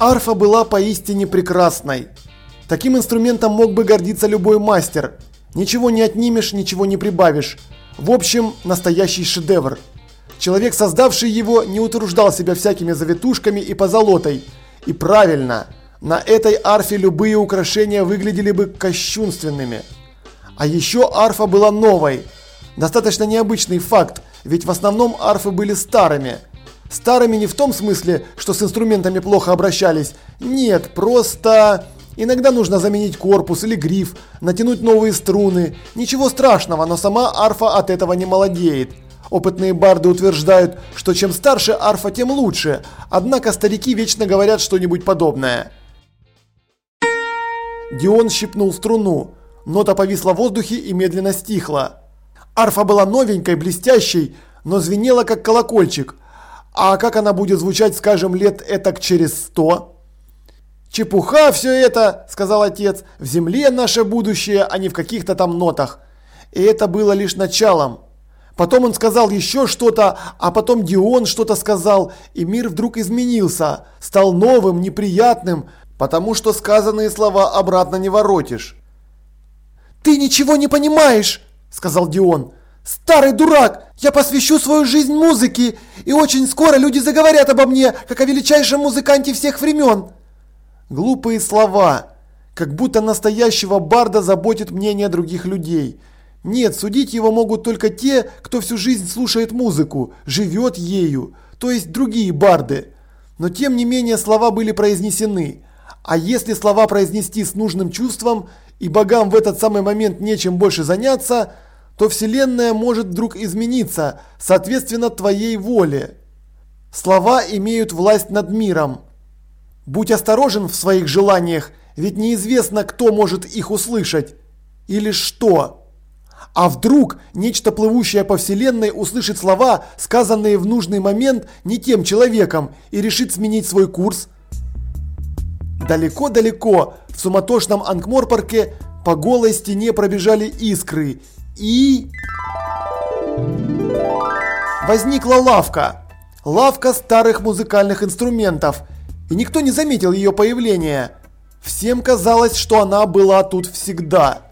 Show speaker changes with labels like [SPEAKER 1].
[SPEAKER 1] Арфа была поистине прекрасной. Таким инструментом мог бы гордиться любой мастер. Ничего не отнимешь, ничего не прибавишь. В общем, настоящий шедевр. Человек, создавший его, не утруждал себя всякими завитушками и позолотой. И правильно, на этой арфе любые украшения выглядели бы кощунственными. А еще арфа была новой. Достаточно необычный факт, ведь в основном арфы были старыми. Старыми не в том смысле, что с инструментами плохо обращались. Нет, просто... Иногда нужно заменить корпус или гриф, натянуть новые струны. Ничего страшного, но сама арфа от этого не молодеет. Опытные барды утверждают, что чем старше арфа, тем лучше. Однако старики вечно говорят что-нибудь подобное. Дион щипнул струну. Нота повисла в воздухе и медленно стихла. Арфа была новенькой, блестящей, но звенела как колокольчик. А как она будет звучать, скажем, лет этак через сто? «Чепуха все это», – сказал отец, – «в земле наше будущее, а не в каких-то там нотах». И это было лишь началом. Потом он сказал еще что-то, а потом Дион что-то сказал, и мир вдруг изменился, стал новым, неприятным, потому что сказанные слова обратно не воротишь. «Ты ничего не понимаешь», – сказал Дион. «Старый дурак! Я посвящу свою жизнь музыке, и очень скоро люди заговорят обо мне, как о величайшем музыканте всех времен!» Глупые слова, как будто настоящего барда заботит мнение других людей. Нет, судить его могут только те, кто всю жизнь слушает музыку, живет ею, то есть другие барды. Но тем не менее слова были произнесены. А если слова произнести с нужным чувством, и богам в этот самый момент нечем больше заняться – то Вселенная может вдруг измениться, соответственно твоей воле. Слова имеют власть над миром. Будь осторожен в своих желаниях, ведь неизвестно, кто может их услышать. Или что. А вдруг нечто плывущее по Вселенной услышит слова, сказанные в нужный момент не тем человеком, и решит сменить свой курс? Далеко-далеко, в суматошном Ангморпарке, по голой стене пробежали искры, и... Возникла лавка. Лавка старых музыкальных инструментов. И никто не заметил ее появления. Всем казалось, что она была тут всегда.